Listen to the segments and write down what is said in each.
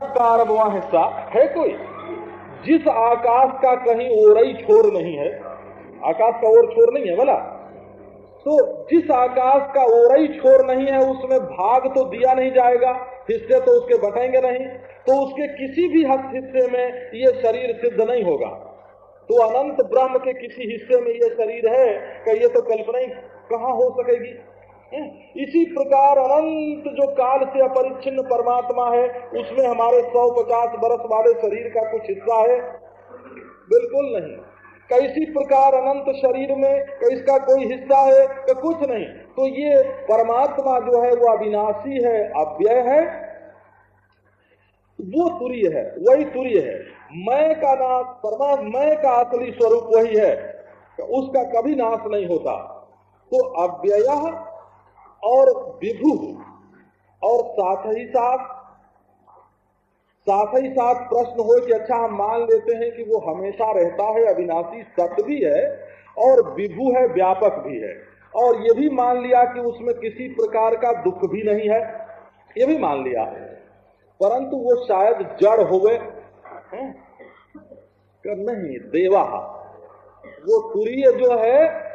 Car वहाँ हिस्सा है कोई? जिस आकाश का कहीं ओरई छोर नहीं है, आकाश का ओर छोर नहीं है बोला तो जिस आकाश का ओरई छोर नहीं है, उसमें भाग तो दिया नहीं जाएगा, हिस्से तो उसके बटेंगे नहीं। तो उसके किसी भी हिस्से में ये शरीर सिद्ध नहीं होगा। तो अनंत ब्रह्म के किसी हिस्से में ये शरीर है कि ये तो कल्पना ही कहाँ हो सकेगी? इसी प्रकार अनंत जो काल से अपरिच्छिन्न परमात्मा है, उसमें हमारे सौ पचास बरस वाले शरीर का कुछ हिस्सा है। बिल्कुल नहीं। कैसी प्रकार अनंत शरीर में इसका कोई हिस्सा है? कि कुछ नहीं। तो ये परमात्मा जो है, वो अविनाशी है, अव्यय है। वो तुरीय है, वही तुरीय है। मैं का नाश परमात्मा मैं का असली स्वरूप वही है। उसका कभी नाश नहीं होता। तो अव्यय और विभु और साथ ही साथ साथ ही साथ प्रश्न हो कि अच्छा हम मान लेते हैं कि वो हमेशा रहता है, अविनाशी सत भी है और विभु है, व्यापक भी है। और ये भी मान लिया कि उसमें किसी प्रकार का दुख भी नहीं है। ये भी मान लिया परंतु वो शायद जड़ हो? गए नहीं, देवा। वो तुरीय जो है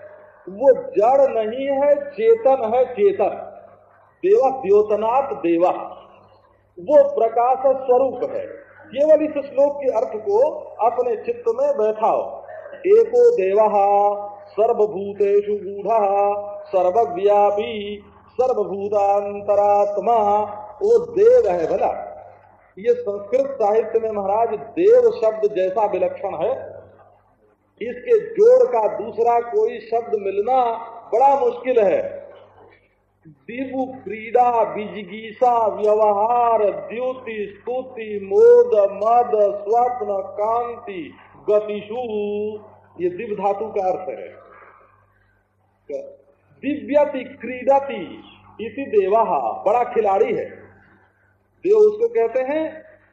वो जड़ नहीं है, चेतन है चेतन। देवा द्योतनाथ देवा। वो प्रकाश स्वरूप है। केवल इस श्लोक के अर्थ को अपने चित्त में बैठाओ। एको देवा सर्वभूतेषु गूढ़, सर्वव्यापी सर्वभूतांतरात्मा वो देव है भला। ये संस्कृत साहित्य में महाराज देव शब्द जैसा विलक्षण है। इसके जोड़ का दूसरा कोई शब्द मिलना बड़ा मुश्किल है। दिव्य क्रीड़ा, बिजगीसा, व्यवहार द्युति स्तुति, मोद, मद, स्वप्न, कांति, गतिशु, ये दिव्य धातु का अर्थ है। दिव्यति क्रीडति इसी देवा बड़ा खिलाड़ी है। देव उसको कहते हैं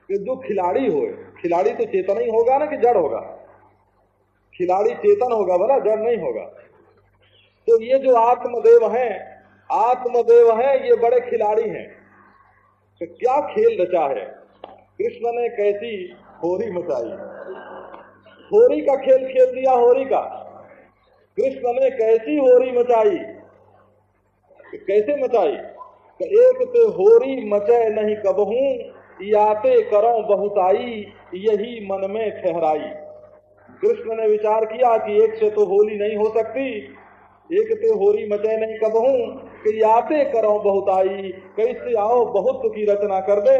कि जो खिलाड़ी हो खिलाड़ी तो चेतन ही होगा ना कि जड़ होगा। खिलाड़ी चेतन होगा बोला जड़ नहीं होगा। तो ये जो आत्मदेव हैं आत्मदेव हैं, ये बड़े खिलाड़ी हैं। तो क्या खेल रचा है? कृष्ण ने कैसी होरी मचाई। होरी का खेल खेल दिया होरी का। कृष्ण ने कैसी होरी मचाई? कैसे मचाई? तो एक तो होरी मचे नहीं कबहू, याते करो बहुताई, यही मन में ठहराई। कृष्ण ने विचार किया कि एक से तो होली नहीं हो सकती, एक तो होरी मचे नहीं कबहू, कि आते करो बहुत बहुताई कैसे आओ बहुत की रचना कर दे।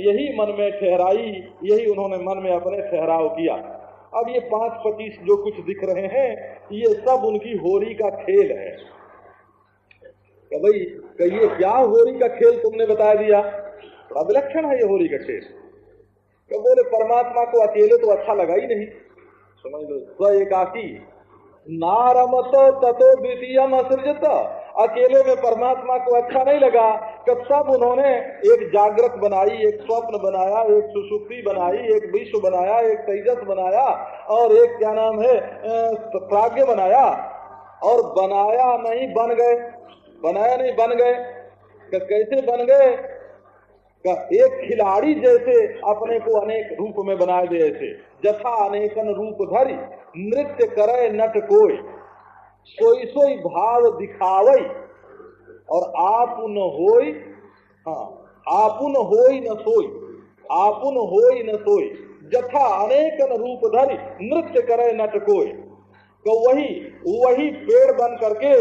यही मन में ठहराई, यही उन्होंने मन में अपने ठहराव किया। अब ये पाँच पच्चीस जो कुछ दिख रहे हैं, ये सब उनकी होरी का खेल है। भाई ये क्या होरी का खेल तुमने बता दिया? बड़ा विलक्षण है ये होरी का खेल। तो बोले परमात्मा को अकेले तो अच्छा लगा ही नहीं। समझ लो। स्व एकाकी नारमत ततो द्वितीय असृजत। अकेले में परमात्मा को अच्छा नहीं लगा। कि सब उन्होंने एक जागृत बनाई एक स्वप्न बनाया एक सुसुप्ति बनाई एक विश्व बनाया एक तेजस बनाया और एक क्या नाम है प्राग्ञ बनाया और बनाया नहीं बन गए। बनाया नहीं बन गए। कैसे बन गए? एक खिलाड़ी जैसे अपने को अनेक रूप में बनाए दे ऐसे जथा अनेकन रूप धरी, नृत्य करे, नट कोई। सोई सोई भाव दिखावई, और आप न होई हाँ आपुन होई न सोई, आपुन होई न सोई। जथा अनेकन रूप धरी, नृत्य करे, नट कोई। तो वही वही पेड़ बन करके,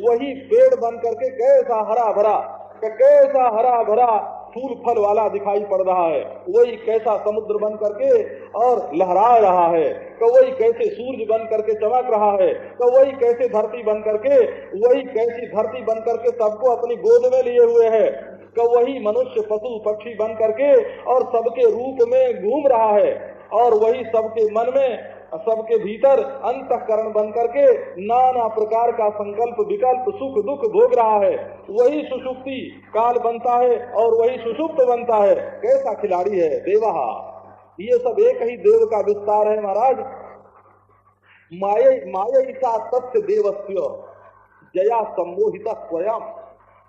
वही पेड़ बन करके कैसा हरा भरा कैसा हरा भरा फूल फल वाला दिखाई पड़ रहा है। वही कैसा समुद्र बन करके और लहरा रहा है। तो वही कैसे सूर्य बन करके चमक रहा है। तो वही कैसे धरती बन करके, वही कैसी धरती बन करके सबको अपनी गोद में लिए हुए है। तो वही मनुष्य, पशु, पक्षी बन करके और सबके रूप में घूम रहा है। और वही सबके मन में सबके भीतर अंतकरण बन करके नाना प्रकार का संकल्प, विकल्प, सुख, दुख भोग रहा है। वही सुषुप्ति काल बनता है और वही सुषुप्त बनता है। कैसा खिलाड़ी है देवा। ये सब एक ही देव का विस्तार है महाराज। माया माया तथ्य देवस्य। जया सम्मोहित स्वयं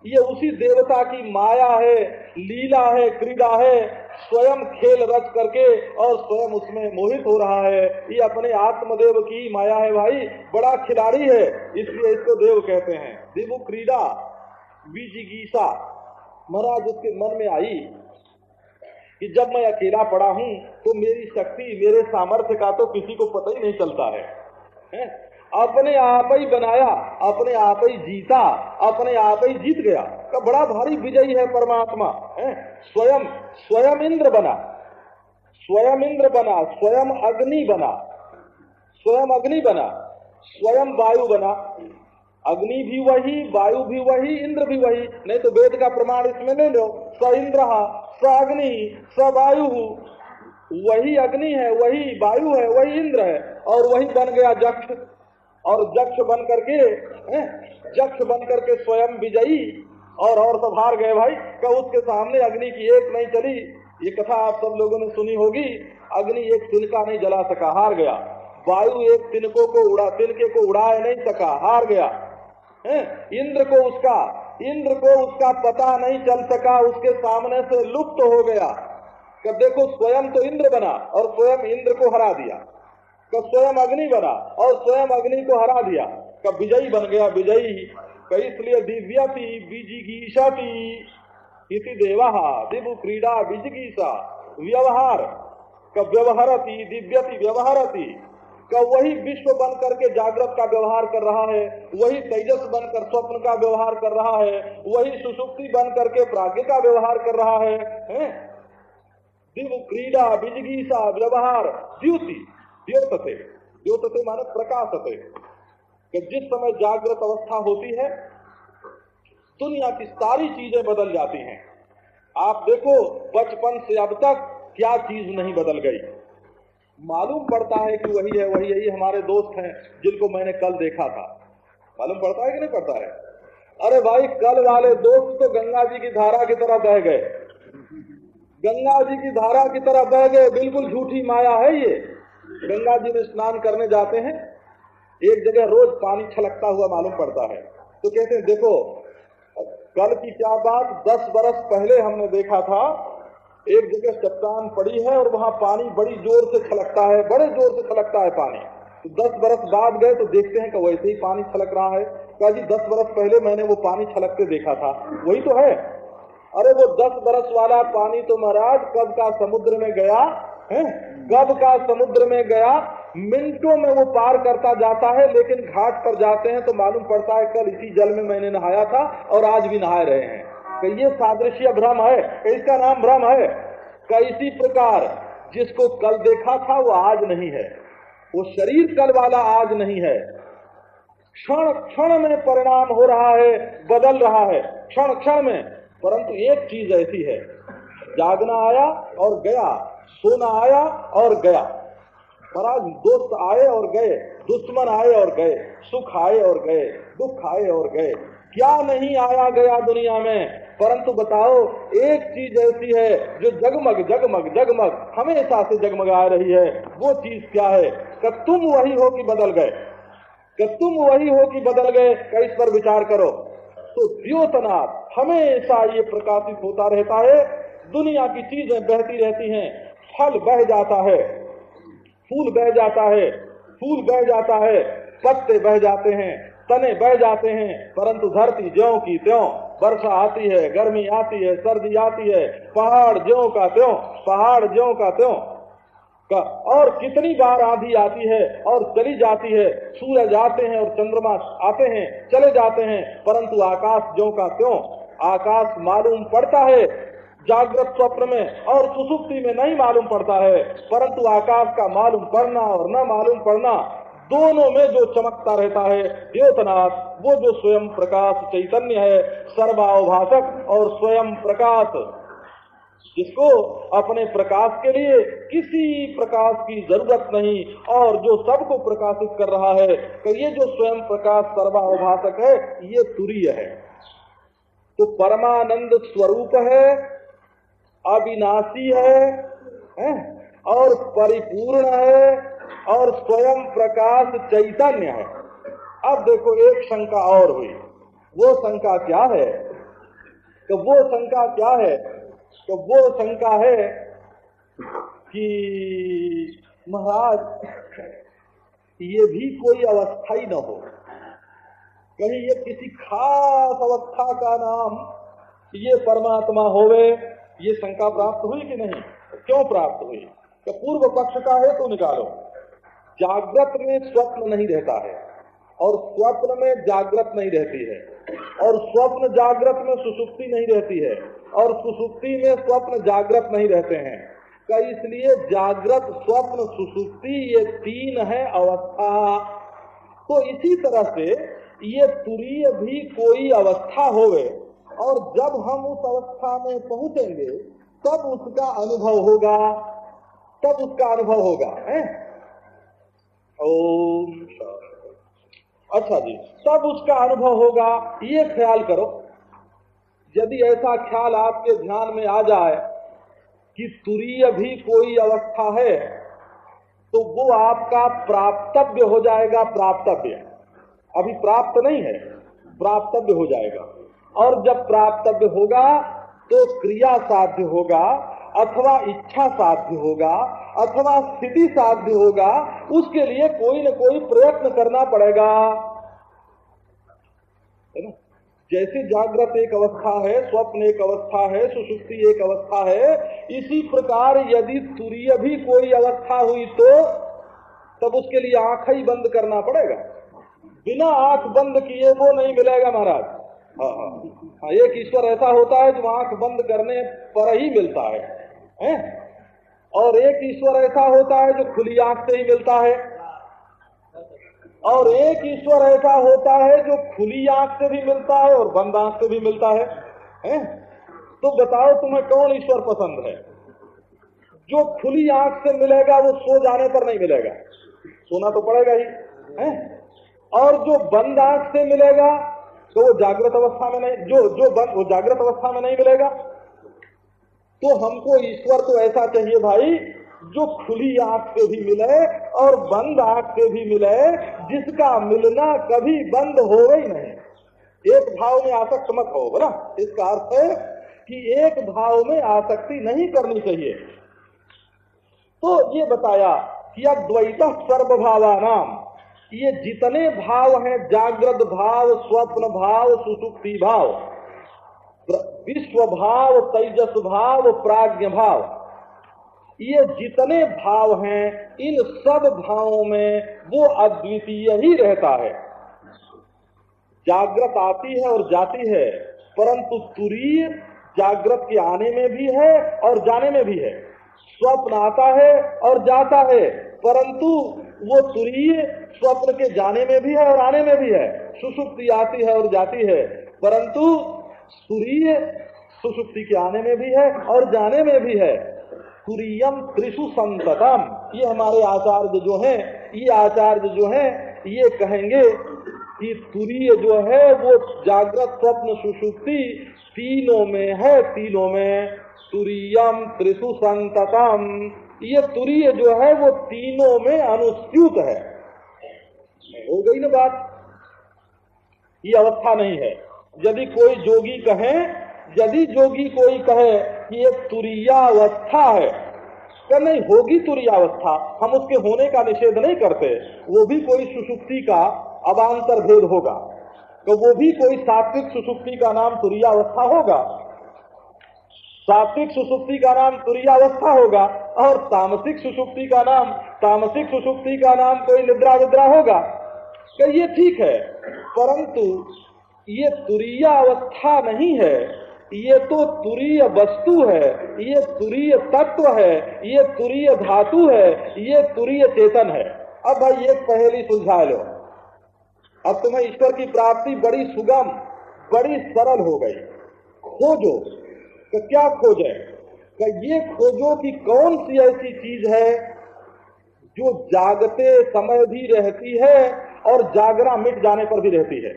ये उसी देवता की माया है लीला है क्रीड़ा है स्वयं खेल रच करके और स्वयं उसमें मोहित हो रहा है। ये अपने आत्मदेव की माया है भाई बड़ा खिलाड़ी है इसलिए इसको देव कहते हैं। देवु क्रीड़ा बीजिगीसा। महाराज उसके मन में आई कि जब मैं अकेला पड़ा हूँ तो मेरी शक्ति मेरे सामर्थ्य का तो किसी को पता ही नहीं चलता है, है? अपने आप ही बनाया, अपने आप ही जीता, अपने आप ही जीत गया। का बड़ा भारी विजयी है परमात्मा, है? स्वयं स्वयं इंद्र बना। स्वयं इंद्र बना, स्वयं अग्नि बना। स्वयं अग्नि बना, स्वयं वायु बना। अग्नि भी वही, वायु भी वही, इंद्र भी वही। नहीं तो वेद का प्रमाण इसमें ले लो। स इंद्र स अग्नि स वायु। वही अग्नि है, वही वायु है, वही इंद्र है। और वही बन गया जक्ष और जक्ष बन करके जक्ष बन करके स्वयं विजयी और और सब हार गए भाई। का उसके सामने अग्नि की एक नहीं चली। ये कथा आप सब लोगों ने सुनी होगी। अग्नि एक तिनका नहीं जला सका, हार गया। वायु एक तिनको को उड़ा, तिनके को उड़ा नहीं सका, हार गया। है? इंद्र को उसका, इंद्र को उसका पता नहीं चल सका, उसके सामने से लुप्त तो हो गया। कब देखो, स्वयं तो इंद्र बना और स्वयं इंद्र को हरा दिया। कब स्वयं अग्नि बना और स्वयं अग्नि को हरा दिया। कब विजयी बन गया विजयी। इसलिए दिव्या दिव्यति बीजिगीषति इति देवा दिव्य क्रीड़ा बीजगीसा व्यवहार। कब व्यवहारती दिव्यति व्यवहारती। का वही विश्व बन करके जागृत का व्यवहार कर रहा है वही तेजस बनकर स्वप्न का व्यवहार कर रहा है वही सुसुप्ति बन करके प्राग्ञ का व्यवहार कर रहा है, है? दिव क्रीड़ा बिजगीसा व्यवहार द्युति। द्योतते। द्योतते माने प्रकाशते। कि जिस समय जागृत अवस्था होती है, दुनिया की सारी चीज़ें बदल जाती हैं। आप देखो, बचपन से अब तक क्या चीज़ नहीं बदल गई। मालूम पड़ता है कि वही है, वही यही हमारे दोस्त हैं, जिनको मैंने कल देखा था। मालूम पड़ता है कि नहीं पड़ता है? अरे भाई, कल वाले दोस्त तो गंगा जी की धारा की तरह बह गए। गंगा जी की धारा की तरह बह गए, बिल्कुल झूठी माया है ये। गंगा जी में स्नान करने जाते हैं, एक जगह रोज पानी छलकता हुआ मालूम पड़ता है। तो कहते हैं, देखो, कल की क्या बात? दस बरस पहले हमने देखा था, एक जगह चट्टान पड़ी है और वहाँ पानी बड़ी ज़ोर से छलकता है, बड़े ज़ोर से छलकता है पानी। तो दस बरस बाद गए तो देखते हैं कि वैसे ही पानी छलक रहा है। कहा जी, दस बरस पहले मैंने वो पानी छलकते देखा था। वही तो है। अरे वो दस बरस वाला पानी तो महाराज कब का समुद्र में गया? है? कब का समुद्र में गया? मिनटों में वो पार करता जाता है, लेकिन घाट पर जाते हैं तो मालूम पड़ता है कल इसी जल में मैंने नहाया था और आज भी नहा रहे हैं। कि ये सादृश्य भ्रम है? इसका नाम भ्रम है? कि इसी प्रकार जिसको कल देखा था वो आज नहीं है। वो शरीर कल वाला आज नहीं है। क्षण क्षण में परिणाम हो रहा है, बदल रहा है। क्षण क्षण में, परंतु एक चीज़ ऐसी है। जागना आया और गया। सोना आया और गया। महाराज दोस्त आए और गए, दुश्मन आए और गए, सुख आए और गए, दुख आए और गए। क्या नहीं आया गया दुनिया में? परंतु बताओ, एक चीज़ ऐसी है जो जगमग जगमग जगमग, हमेशा से जगमगा रही है। वो चीज़ क्या है? कि तुम वही हो कि बदल गए। कि तुम वही हो कि बदल गए का इस पर विचार करो? तो द्योतनाथ हमेशा ये प्रकाशित होता रहता है। दुनिया की चीज़ें बहती रहती हैं। फल बह जाता है। फूल बह जाता है। फूल बह जाता है। पत्ते बह जाते हैं। तने बह जाते हैं। परंतु धरती ज्यो की त्यों वर्षा आती है, गर्मी आती है, सर्दी आती है। पहाड़ ज्यो का त्यों, पहाड़ ज्यो का त्यों का। और कितनी बार आंधी आती है और चली जाती है। सूरज आते हैं और चंद्रमा आते हैं, चले जाते हैं। परंतु आकाश ज्यो का त्यों, आकाश मालूम पड़ता है जागृत स्वप्न में और सुसुप्ति में नहीं मालूम पड़ता है, परंतु आकाश का मालूम पड़ना और न मालूम पड़ना दोनों में जो चमकता रहता है, द्योतनाथ, वो जो स्वयं प्रकाश चैतन्य है सर्वाभाषक और स्वयं प्रकाश। जिसको अपने प्रकाश के लिए किसी प्रकाश की ज़रूरत नहीं और जो सबको प्रकाशित कर रहा है, कि ये जो स्वयं प्रकाश सर्वाभाषक है, ये तुरीय है। तो परमानंद स्वरूप है अविनाशी है, है? और परिपूर्ण है और स्वयं प्रकाश चैतन्य है। अब देखो एक शंका और हुई। वो शंका क्या है? तो वो शंका क्या है? तो वो शंका है कि महाराज ये भी कोई अवस्था ही न हो। कहीं ये किसी खास अवस्था का नाम ये परमात्मा होवे ये शंका प्राप्त हुई कि नहीं? क्यों प्राप्त हुई? तो पूर्व पक्ष का है तो निकालो। जागृत में स्वप्न नहीं रहता है और स्वप्न में जागृत नहीं रहती है। और स्वप्न जागृत में सुसुप्ति नहीं रहती है और सुसुप्ति में स्वप्न जागृत नहीं रहते हैं। का इसलिए जागृत, स्वप्न, सुसुप्ति ये तीन है अवस्था। तो इसी तरह से ये तुरीय भी कोई अवस्था होवे और जब हम उस अवस्था में पहुँचेंगे, तब उसका अनुभव होगा। तब उसका अनुभव होगा, है? ओम अच्छा जी, तब उसका अनुभव होगा, ये ख्याल करो। यदि ऐसा ख्याल आपके ध्यान में आ जाए कि तुरीय भी कोई अवस्था है तो वो आपका प्राप्तव्य हो जाएगा, प्राप्तव्य। अभी प्राप्त नहीं है, प्राप्तव्य हो जाएगा। और जब प्राप्तव्य होगा तो क्रिया साध्य होगा, अथवा इच्छा साध्य होगा, अथवा स्थिति साध्य होगा, उसके लिए कोई न कोई प्रयत्न करना पड़ेगा। जैसे जागृत एक अवस्था है, स्वप्न एक अवस्था है, सुसुप्ति एक अवस्था है, इसी प्रकार यदि तुरीय भी कोई अवस्था हुई तो तब उसके लिए आँख ही बंद करना पड़ेगा। बिना आँख बंद किए वो नहीं मिलेगा महाराज। हाँ एक ईश्वर ऐसा होता है जो आँख बंद करने पर ही मिलता है हैं? और एक ईश्वर ऐसा होता है जो खुली आँख से ही मिलता है और एक ईश्वर ऐसा होता है जो खुली आँख से भी मिलता है और बंद आँख से भी मिलता है, हैं? तो बताओ तुम्हें कौन ईश्वर पसंद है जो खुली आँख से मिलेगा वो सो जाने पर नहीं मिलेगा सोना तो पड़ेगा ही है और जो बंद आँख से मिलेगा तो वो जागृत अवस्था में नहीं, जो जो बंद वो जागृत अवस्था में नहीं मिलेगा। तो हमको ईश्वर तो ऐसा चाहिए भाई, जो खुली आँख से भी मिले और बंद आँख से भी मिले, जिसका मिलना कभी बंद हो ही नहीं। एक भाव में आसक्त मत हो बना इसका अर्थ है कि एक भाव में आसक्ति नहीं करनी चाहिए। तो ये बताया कि अद्वैत सर्वभावानाम ये जितने भाव हैं, जागृत भाव, स्वप्न भाव, सुसुप्ति भाव विश्व भाव, तेजस भाव, प्राज्ञ भाव, ये जितने भाव हैं, इन सब भावों में वो अद्वितीय ही रहता है। जागृत आती है और जाती है, परंतु तुरीय जागृत के आने में भी है और जाने में भी है। स्वप्न आता है और जाता है। परंतु वो तुरीय स्वप्न के जाने में भी है और आने में भी है। सुसुप्ति आती है और जाती है। परंतु सूर्य सुसुप्ति के आने में भी है और जाने में भी है। तुरीयम त्रिशु संततम। ये हमारे आचार्य जो हैं, ये आचार्य जो हैं, ये कहेंगे कि तुरीय जो है, वो जागृत स्वप्न सुसुप्ति तीनों में है, तीनों में तुरीयम त्रिशु संततम। ये तुरीय जो है, वो तीनों में अनुस्यूत है। हो गई ना बात? ये अवस्था नहीं है। यदि कोई जोगी कहे, यदि जोगी कोई कहे कि एक तुरियावस्था है क्या नहीं, होगी तुरियावस्था। हम उसके होने का निषेध नहीं करते। वो भी कोई सुसुप्ति का अवान्तर भेद होगा। तो वो भी कोई सात्विक सुसुप्ति का नाम तुरियावस्था होगा। सात्विक सुसुप्ति का नाम तुरियावस्था होगा और तामसिक सुसुप्ति का नाम तामसिक सुसुप्ति का नाम कोई निद्रा विद्रा होगा? क्या ये ठीक है, परंतु ये तुरीय अवस्था नहीं है, ये तो तुरीय वस्तु है, ये तुरीय तत्व है, ये तुरीय धातु है, ये तुरीय चेतन है। अब भाई एक पहेली सुलझा लो। अब तुम्हें ईश्वर की प्राप्ति बड़ी सुगम, बड़ी सरल हो गई। खोजो। तो क्या खोजे कि ये खोजो कि कौन सी ऐसी चीज़ है जो जागते समय भी रहती है और जागरा मिट जाने पर भी रहती है?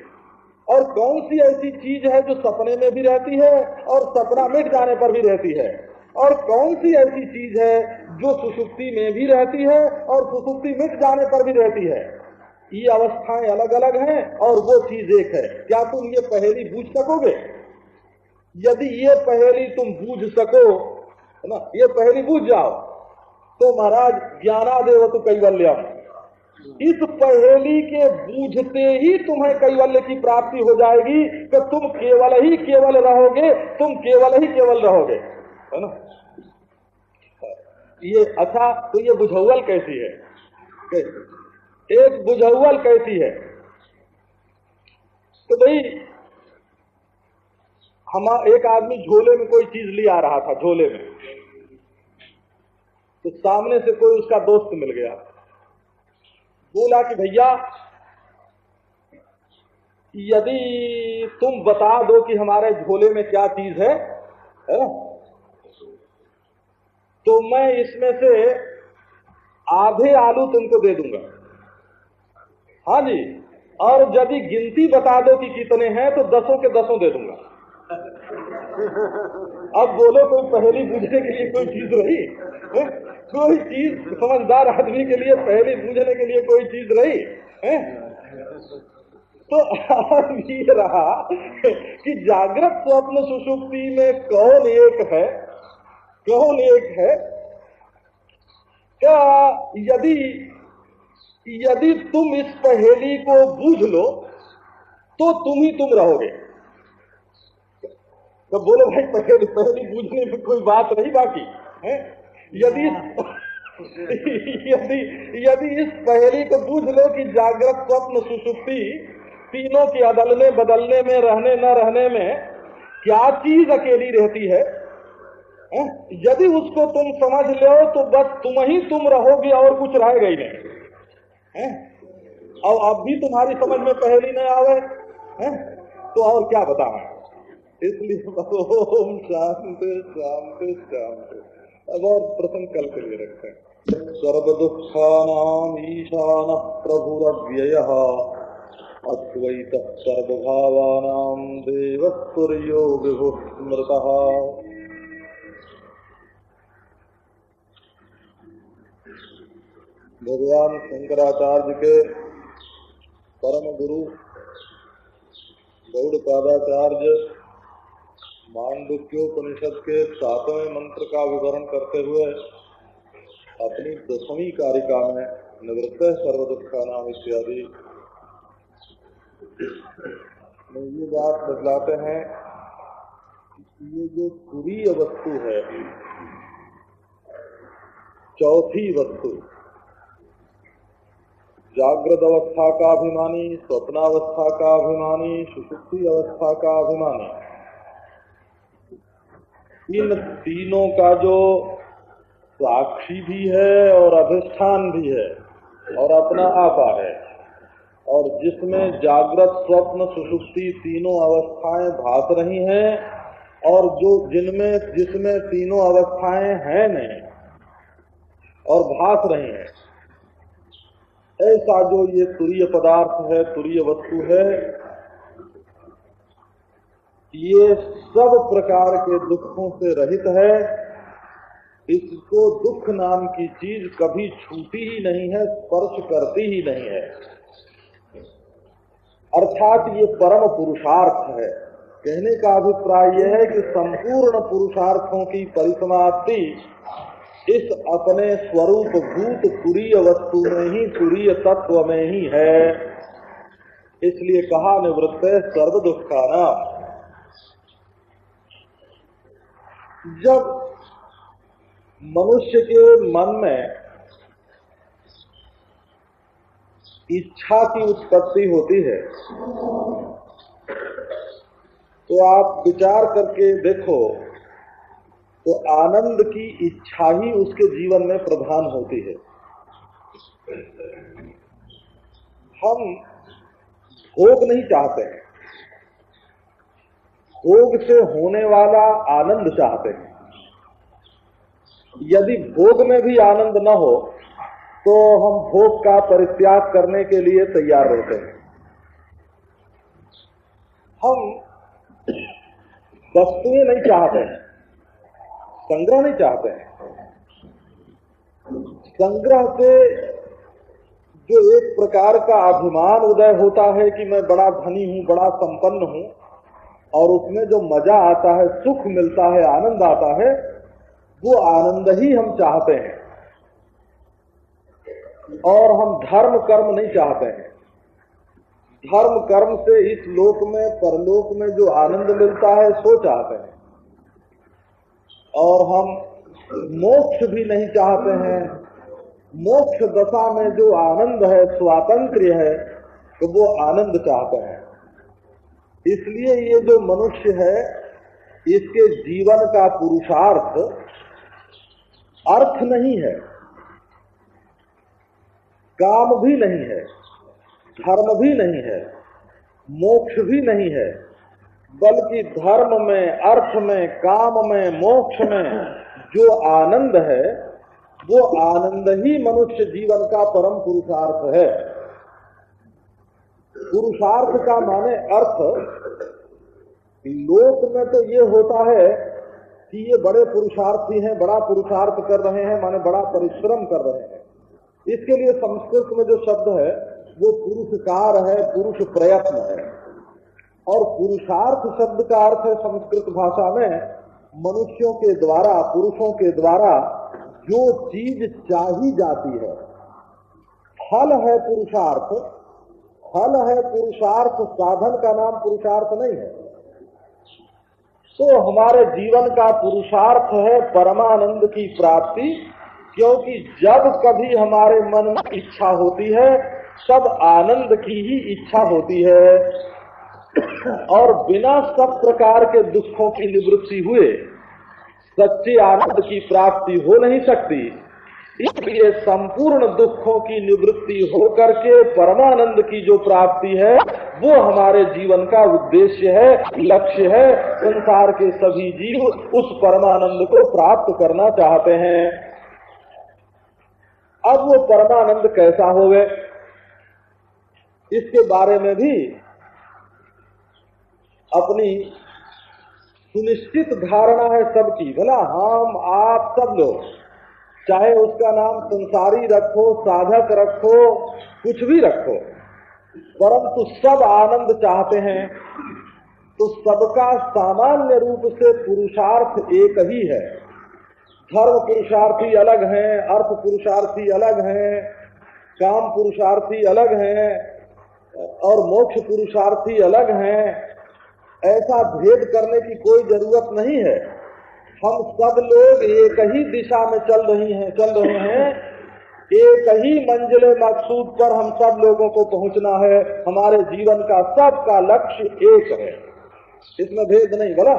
और कौन सी ऐसी चीज़ है जो सपने में भी रहती है और सपना मिट जाने पर भी रहती है? और कौन सी ऐसी चीज़ है जो सुसुप्ति में भी रहती है और सुसुप्ति मिट जाने पर भी रहती है? ये अवस्थाएँ अलग अलग हैं और वो चीज़ एक है। क्या तुम ये पहली बूझ सकोगे? यदि ये पहेली तुम बूझ सको, है ना, ये पहेली बूझ जाओ तो महाराज ज्ञानादेव तो कैवल्यम इस पहेली के बूझते ही तुम्हें कैवल्य की प्राप्ति हो जाएगी, कि तुम केवल ही केवल रहोगे, तुम केवल ही केवल रहोगे, है ना? ये अच्छा तो ये बुझौल कैसी है? एक बुझौल कैसी है? तो भाई हम एक आदमी झोले में कोई चीज़ ले आ रहा था झोले में। तो सामने से कोई उसका दोस्त मिल गया। बोला कि भैया यदि तुम बता दो कि हमारे झोले में क्या चीज़ है, है तो मैं इसमें से आधे आलू तुमको दे दूँगा। हाँ जी और यदि गिनती बता दो कि कितने हैं तो दसों के दसों दे दूँगा। अब बोलो कोई पहली पूछने के लिए कोई चीज़ रही? कोई चीज़ समझदार आदमी के लिए, पहली पूछने के लिए कोई चीज़ रही, है? तो ये रहा कि जागृत स्वप्न सुसुप्ति में कौन एक है कौन एक है क्या यदि यदि तुम इस पहेली को बूझ लो तो तुम ही तुम रहोगे तो बोलो भाई पहेली पहेली बूझने में कोई बात नहीं बाकी है यदि यदि यदि इस पहेली को बूझ लो कि जागृत स्वप्न सुसुप्ति तीनों के अदलने बदलने में रहने न रहने में क्या चीज़ अकेली रहती है है? यदि उसको तुम समझ लो तो बस तुम ही तुम रहोगे और कुछ रहेगा ही नहीं है? और अब भी तुम्हारी समझ में पहली नहीं आवे है? तो और क्या बताओ इसलिए ओम शांति शांति शांति। अब और प्रसंग कल के लिए रखते हैं। सर्व दुखानाम ईशान प्रभुरव्यय। अद्वैत सर्वभावानाम देवस्वर्यो विभु स्मृत भगवान शंकराचार्य के परम गुरु गौड़ पादाचार्य मांडुक्योपनिषद के सातवें मंत्र का विवरण करते हुए अपनी दसवीं कारिका में निवृत्त सर्व दुखा नाम इत्यादि ये बात बतलाते हैं ये जो तुरीय वस्तु है, चौथी वस्तु जागृत अवस्था का अभिमानी, स्वप्नावस्था का अभिमानी सुषुप्ति अवस्था का अभिमानी। इन तीनों का जो साक्षी भी है और अधिष्ठान भी है और अपना आपा है, और जिसमें जागृत स्वप्न सुषुप्ति तीनों अवस्थाएँ भास रही हैं, और जो जिनमें, जिसमें तीनों अवस्थाएँ हैं नहीं, और भास रही हैं। ऐसा जो ये तुरीय पदार्थ है, तुरीय वस्तु है, ये सब प्रकार के दुखों से रहित है। इसको दुख नाम की चीज़ कभी छूती ही नहीं है, स्पर्श करती ही नहीं है। अर्थात ये परम पुरुषार्थ है। कहने का अभिप्राय यह है कि संपूर्ण पुरुषार्थों की परिसमाप्ति इस अपने स्वरूप भूत तुरीय वस्तु में ही, तुरीय तत्व में ही है। इसलिए कहा निवृत्त सर्व दुखाना जब मनुष्य के मन में इच्छा की उत्पत्ति होती है तो आप विचार करके देखो तो आनंद की इच्छा ही उसके जीवन में प्रधान होती है। हम भोग नहीं चाहते हैं। भोग से होने वाला आनंद चाहते हैं। यदि भोग में भी आनंद न हो तो हम भोग का परित्याग करने के लिए तैयार रहते हैं। हम वस्तुएँ नहीं चाहते हैं, संग्रह नहीं चाहते हैं। संग्रह से जो एक प्रकार का अभिमान उदय होता है कि मैं बड़ा धनी हूँ, बड़ा संपन्न हूँ और उसमें जो मज़ा आता है, सुख मिलता है, आनंद आता है, वो आनंद ही हम चाहते हैं। और हम धर्म कर्म नहीं चाहते हैं। धर्म कर्म से इस लोक में, परलोक में जो आनंद मिलता है, सो चाहते हैं। और हम मोक्ष भी नहीं चाहते हैं। मोक्ष दशा में जो आनंद है स्वातंत्र है तो वो आनंद चाहते हैं। इसलिए ये जो मनुष्य है, इसके जीवन का पुरुषार्थ अर्थ नहीं है, काम भी नहीं है, धर्म भी नहीं है, मोक्ष भी नहीं है, बल्कि धर्म में, अर्थ में, काम में, मोक्ष में जो आनंद है, वो आनंद ही मनुष्य जीवन का परम पुरुषार्थ है। पुरुषार्थ का माने अर्थ लोक में तो ये होता है कि ये बड़े पुरुषार्थी हैं, बड़ा पुरुषार्थ कर रहे हैं, माने बड़ा परिश्रम कर रहे हैं। इसके लिए संस्कृत में जो शब्द है, वो पुरुषकार है, पुरुष प्रयत्न है। और पुरुषार्थ शब्द का अर्थ है संस्कृत भाषा में, मनुष्यों के द्वारा, पुरुषों के द्वारा जो चीज़ चाही जाती है। फल है पुरुषार्थ फल है पुरुषार्थ, साधन का नाम पुरुषार्थ नहीं है। तो हमारे जीवन का पुरुषार्थ है परमानंद की प्राप्ति, क्योंकि जब कभी हमारे मन में इच्छा होती है, सब आनंद की ही इच्छा होती है। और बिना सब प्रकार के दुखों की निवृत्ति हुए, सच्चे आनंद की प्राप्ति हो नहीं सकती। इसलिए संपूर्ण दुखों की निवृत्ति होकर के परमानंद की जो प्राप्ति है, वो हमारे जीवन का उद्देश्य है, लक्ष्य है। संसार के सभी जीव उस परमानंद को प्राप्त करना चाहते हैं। अब वो परमानंद कैसा हो इसके बारे में भी अपनी सुनिश्चित धारणा है सबकी। भला हम आप सब लोग चाहे उसका नाम संसारी रखो, साधक रखो, कुछ भी रखो, परंतु सब आनंद चाहते हैं तो सबका सामान्य रूप से पुरुषार्थ एक ही है। धर्म पुरुषार्थी अलग हैं, अर्थ पुरुषार्थी अलग हैं, काम पुरुषार्थी अलग हैं, और मोक्ष पुरुषार्थी अलग हैं, ऐसा भेद करने की कोई ज़रूरत नहीं है। हम सब लोग एक ही दिशा में चल रही हैं, चल रहे हैं। एक ही मंजिल मकसूद पर हम सब लोगों को पहुँचना है। हमारे जीवन का सबका लक्ष्य एक है। इसमें भेद नहीं बोला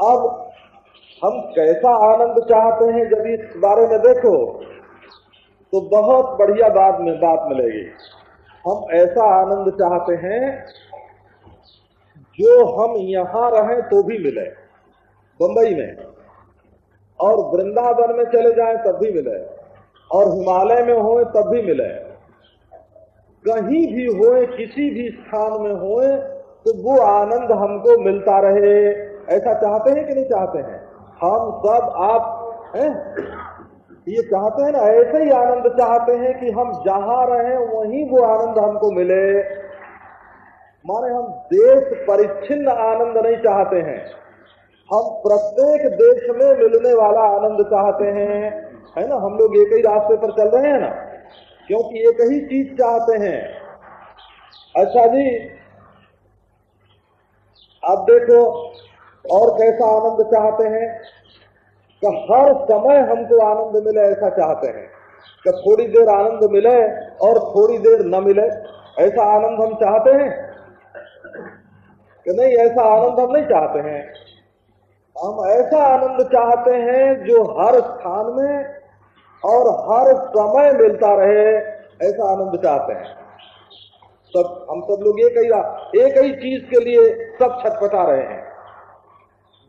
अब हम कैसा आनंद चाहते हैं जब इस बारे में देखो तो बहुत बढ़िया बात में, बात मिलेगी। हम ऐसा आनंद चाहते हैं जो हम यहाँ रहें तो भी मिले। बंबई में। और वृंदावन में चले जाएँ तब भी मिले। और हिमालय में होए तब भी मिले। कहीं भी होए, किसी भी स्थान में होए तो वो आनंद हमको मिलता रहे। ऐसा चाहते हैं कि नहीं चाहते हैं? हम सब आप, हैं? ये चाहते हैं ना, ऐसे ही आनंद चाहते हैं कि हम जहाँ रहे, वहीं वो आनंद हमको मिले। माने हम देश परिच्छिन्न आनंद नहीं चाहते हैं। हम प्रत्येक देश में मिलने वाला आनंद चाहते हैं। है ना? हम लोग एक ही रास्ते पर चल रहे हैं ना? क्योंकि एक ही चीज़ चाहते हैं। अच्छा जी अब देखो और कैसा आनंद चाहते हैं कि हर समय हमको आनंद मिले ऐसा चाहते हैं। कि थोड़ी देर आनंद मिले और थोड़ी देर न मिले, ऐसा आनंद हम चाहते हैं? कि नहीं, ऐसा आनंद हम नहीं चाहते हैं। हम ऐसा आनंद चाहते हैं जो हर स्थान में और हर समय मिलता रहे, ऐसा आनंद चाहते हैं। सब, हम सब लोग एक ही एक ही चीज़ के लिए सब छटपटा रहे हैं।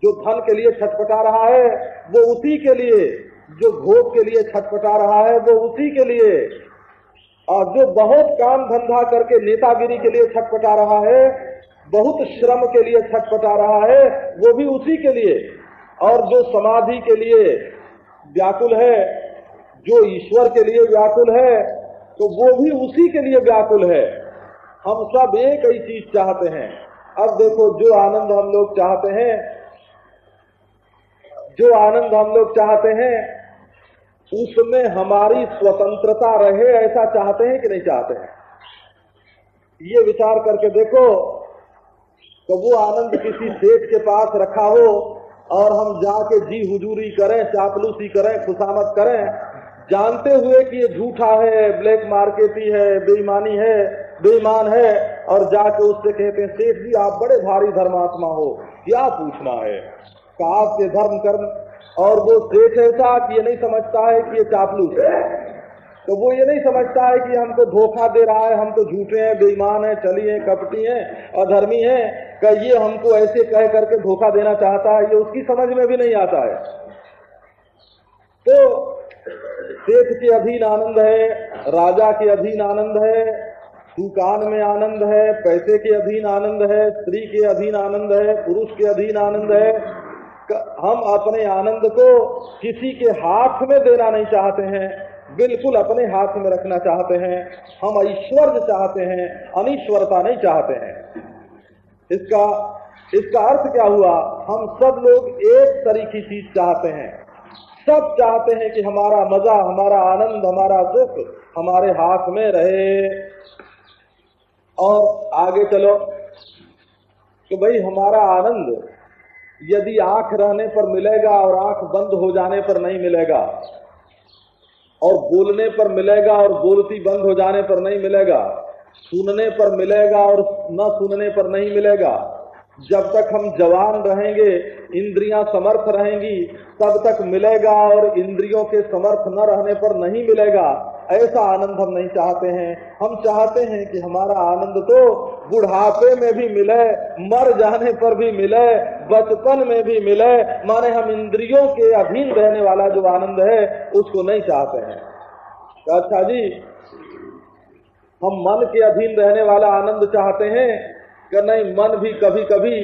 जो धन के लिए छटपटा रहा है, वो उसी के लिए, जो भोग के लिए छटपटा रहा है, वो उसी के लिए। और जो बहुत काम धंधा करके नेतागिरी के लिए छटपटा रहा है बहुत श्रम के लिए छटपटा रहा है, वो भी उसी के लिए। और जो समाधि के लिए व्याकुल है, जो ईश्वर के लिए व्याकुल है तो वो भी उसी के लिए व्याकुल है। हम सब एक ही चीज़ चाहते हैं। अब देखो, जो आनंद हम लोग चाहते हैं, जो आनंद हम लोग चाहते हैं, उसमें हमारी स्वतंत्रता रहे ऐसा चाहते हैं कि नहीं चाहते हैं? ये विचार करके देखो तो वो आनंद किसी सेठ के पास रखा हो और हम जाके जी हुजूरी करें, चापलूसी करें खुशामत करें। जानते हुए कि ये झूठा है, ब्लैक मार्केटी है, बेईमानी है, बेईमान है और जाके उससे कहते हैं, सेठ जी, आप बड़े भारी धर्मात्मा हो, क्या पूछना है? आपके धर्म कर्म और वो सेठ ऐसा कि ये नहीं समझता है कि ये चापलूस है। तो वो ये नहीं समझता है कि हमको धोखा दे रहा है, हम तो झूठे हैं, बेईमान हैं, चली हैं, कपटी हैं, अधर्मी हैं कि ये हमको ऐसे कह करके धोखा देना चाहता है? ये उसकी समझ में भी नहीं आता है। तो सेठ के अधीन आनंद है, राजा के अधीन आनंद है, दुकान में आनंद है, पैसे के अधीन आनंद है, स्त्री के अधीन आनंद है, पुरुष के अधीन आनंद है। हम अपने आनंद को किसी के हाथ में देना नहीं चाहते हैं। बिल्कुल अपने हाथ में रखना चाहते हैं, हम ऐश्वर्य चाहते हैं, अनिश्वरता नहीं चाहते हैं। इसका इसका अर्थ क्या हुआ? हम सब लोग एक तरीकी चीज़ चाहते हैं। सब चाहते हैं कि हमारा मज़ा, हमारा आनंद, हमारा सुख हमारे हाथ में रहे। और आगे चलो। तो भाई, हमारा आनंद यदि आँख रहने पर मिलेगा और आँख बंद हो जाने पर नहीं मिलेगा और बोलने पर मिलेगा और बोलती बंद हो जाने पर नहीं मिलेगा। सुनने पर मिलेगा और न सुनने पर नहीं मिलेगा। जब तक हम जवान रहेंगे, इंद्रियाँ समर्थ रहेंगी, तब तक मिलेगा और इंद्रियों के समर्थ न रहने पर नहीं मिलेगा। ऐसा आनंद हम नहीं चाहते हैं। हम चाहते हैं कि हमारा आनंद तो बुढ़ापे में भी मिले, मर जाने पर भी मिले बचपन में भी मिले, माने हम इंद्रियों के अधीन रहने वाला जो आनंद है, उसको नहीं चाहते हैं। अच्छा जी, हम मन के अधीन रहने वाला आनंद चाहते हैं, कि नहीं, मन भी कभी कभी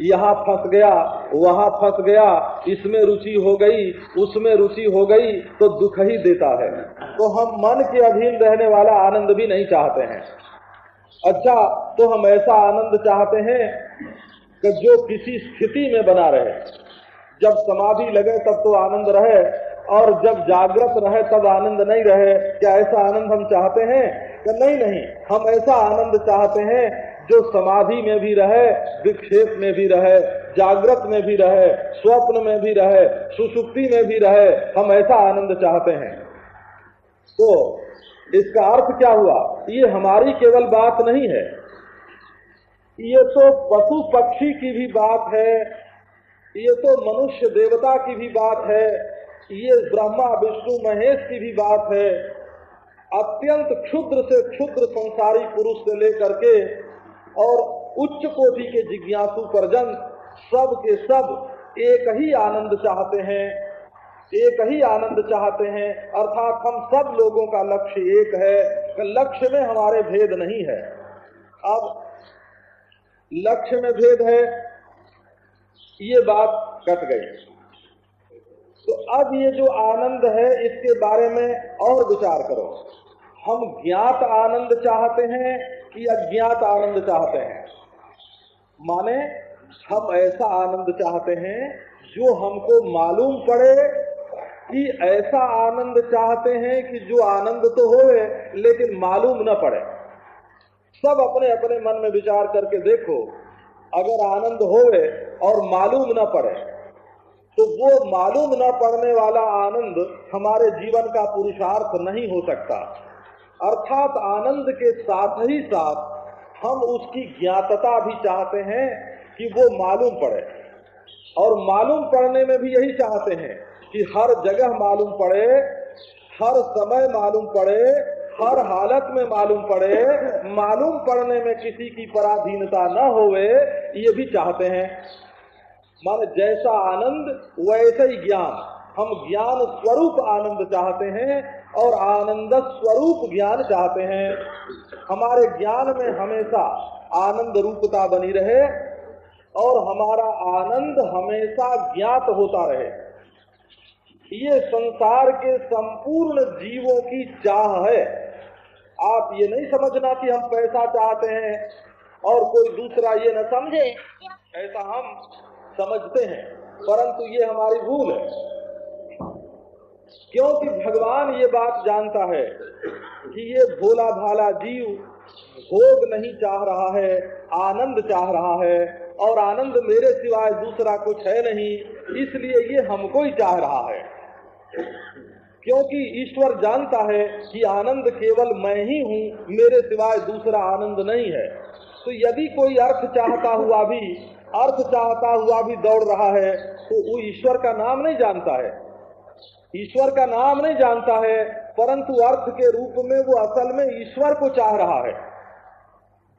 यहाँ फंस गया, वहाँ फंस गया, इसमें रुचि हो गई, उसमें रुचि हो गई तो दुख ही देता है। तो हम मन के अधीन रहने वाला आनंद भी नहीं चाहते हैं। अच्छा तो हम ऐसा आनंद चाहते हैं कि जो किसी स्थिति में बना रहे, जब समाधि लगे तब तो आनंद रहे, और जब जागृत रहे तब आनंद नहीं रहे। क्या ऐसा आनंद हम चाहते हैं? कि नहीं नहीं, हम ऐसा आनंद चाहते हैं जो समाधि में भी रहे, विक्षेप में भी रहे, जागृत में भी रहे, स्वप्न में भी रहे, सुसुप्ति में भी रहे, हम ऐसा आनंद चाहते हैं। तो इसका अर्थ क्या हुआ? ये हमारी केवल बात नहीं है। ये तो पशु पक्षी की भी बात है, ये तो मनुष्य देवता की भी बात है, ये ब्रह्मा, विष्णु, महेश की भी बात है। अत्यंत क्षुद्र से क्षुद्र संसारी पुरुष से लेकर के और उच्च कोटि के जिज्ञासु परजन सब के सब एक ही आनंद चाहते हैं, एक ही आनंद चाहते हैं। अर्थात हम सब लोगों का लक्ष्य एक है, लक्ष्य में हमारे भेद नहीं है। अब लक्ष्य में भेद है, ये बात कट गई। तो अब ये जो आनंद है, इसके बारे में और विचार करो। हम ज्ञात आनंद चाहते हैं कि अज्ञात आनंद चाहते हैं? माने, हम ऐसा आनंद चाहते हैं जो हमको मालूम पड़े कि ऐसा आनंद चाहते हैं कि जो आनंद तो होए, लेकिन मालूम न पड़े। सब अपने अपने मन में विचार करके देखो, अगर आनंद होवे और मालूम न पड़े तो वो मालूम न पड़ने वाला आनंद हमारे जीवन का पुरुषार्थ नहीं हो सकता। अर्थात आनंद के साथ ही साथ हम उसकी ज्ञातता भी चाहते हैं कि वो मालूम पड़े। और मालूम पड़ने में भी यही चाहते हैं कि हर जगह मालूम पड़े, हर समय मालूम पड़े हर हालत में मालूम पड़े, मालूम पड़ने में किसी की पराधीनता न होवे, ये भी चाहते हैं। माने जैसा आनंद, वैसे ही ज्ञान। हम ज्ञान स्वरूप आनंद चाहते हैं और आनंद स्वरूप ज्ञान चाहते हैं। हमारे ज्ञान में हमेशा आनंद रूपता बनी रहे और हमारा आनंद हमेशा ज्ञात होता रहे। ये संसार के संपूर्ण जीवों की चाह है। आप ये नहीं समझना कि हम पैसा चाहते हैं और कोई दूसरा ये न समझे। ऐसा हम समझते हैं, परंतु ये हमारी भूल है। क्योंकि भगवान ये बात जानता है कि ये भोला भाला जीव भोग नहीं चाह रहा है, आनंद चाह रहा है, और आनंद मेरे सिवाय दूसरा कुछ है नहीं, इसलिए ये हमको ही चाह रहा है। क्योंकि ईश्वर जानता है कि आनंद केवल मैं ही हूँ, मेरे सिवाय दूसरा आनंद नहीं है। तो यदि कोई अर्थ चाहता हुआ भी, अर्थ चाहता हुआ भी दौड़ रहा है तो वो ईश्वर का नाम नहीं जानता है। ईश्वर का नाम नहीं जानता है, परंतु अर्थ के रूप में वो असल में ईश्वर को चाह रहा है।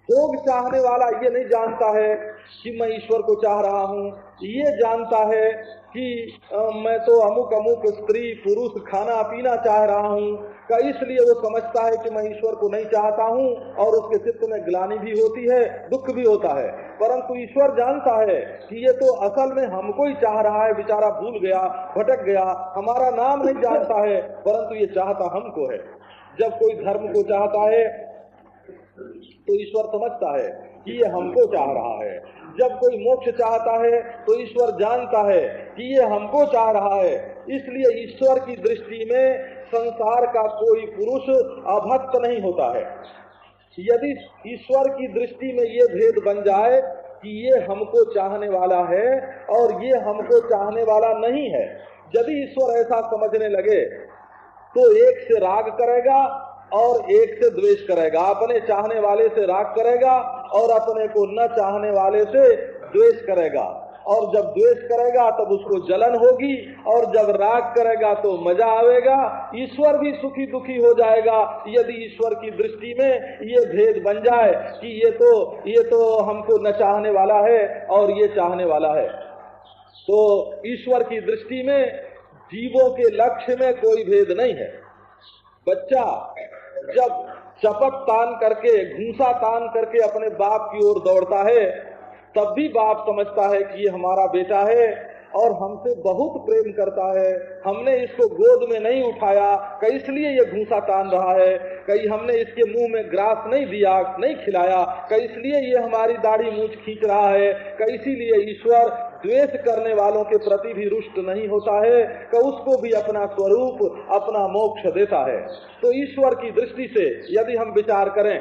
भोग चाहने वाला ये नहीं जानता है कि मैं ईश्वर को चाह रहा हूँ। ये जानता है कि मैं तो अमुक अमुक स्त्री, पुरुष, खाना पीना चाह रहा हूँ। का इसलिए वो समझता है कि मैं ईश्वर को नहीं चाहता हूँ और उसके चित्त में ग्लानी भी होती है, दुख भी होता है। परंतु ईश्वर जानता है कि ये तो असल में हमको ही चाह रहा है, बेचारा भूल गया, भटक गया, हमारा नाम नहीं जानता है, परंतु ये चाहता हमको है। जब कोई धर्म को चाहता है तो ईश्वर समझता है कि ये हमको चाह रहा है। जब कोई मोक्ष चाहता है तो ईश्वर जानता है कि ये हमको चाह रहा है। इसलिए ईश्वर की दृष्टि में संसार का कोई पुरुष अभक्त नहीं होता है। यदि ईश्वर की दृष्टि में ये भेद बन जाए कि ये हमको चाहने वाला है और ये हमको चाहने वाला नहीं है, यदि ईश्वर ऐसा समझने लगे तो एक से राग करेगा और एक से द्वेष करेगा। अपने चाहने वाले से राग करेगा और अपने को न चाहने वाले से द्वेष करेगा। और जब द्वेष करेगा, तब उसको जलन होगी और जब राग करेगा तो मज़ा आएगा ईश्वर भी सुखी दुखी हो जाएगा। यदि ईश्वर की दृष्टि में ये भेद बन जाए कि ये तो ये तो हमको न चाहने वाला है और ये चाहने वाला है तो ईश्वर की दृष्टि में जीवों के लक्ष्य में कोई भेद नहीं है। बच्चा जब चपक तान करके, घूसा तान करके अपने बाप की ओर दौड़ता है, तब भी बाप समझता है कि ये हमारा बेटा है और हमसे बहुत प्रेम करता है। हमने इसको गोद में नहीं उठाया, कई इसलिए ये घूसा तान रहा है। कई हमने इसके मुँह में ग्रास नहीं दिया, नहीं खिलाया। कई इसलिए ये हमारी दाढ़ी मूछ खींच रहा है। कई इसीलिए ईश्वर द्वेष करने वालों के प्रति भी रुष्ट नहीं होता है कि उसको भी अपना स्वरूप, अपना मोक्ष देता है। तो ईश्वर की दृष्टि से यदि हम विचार करें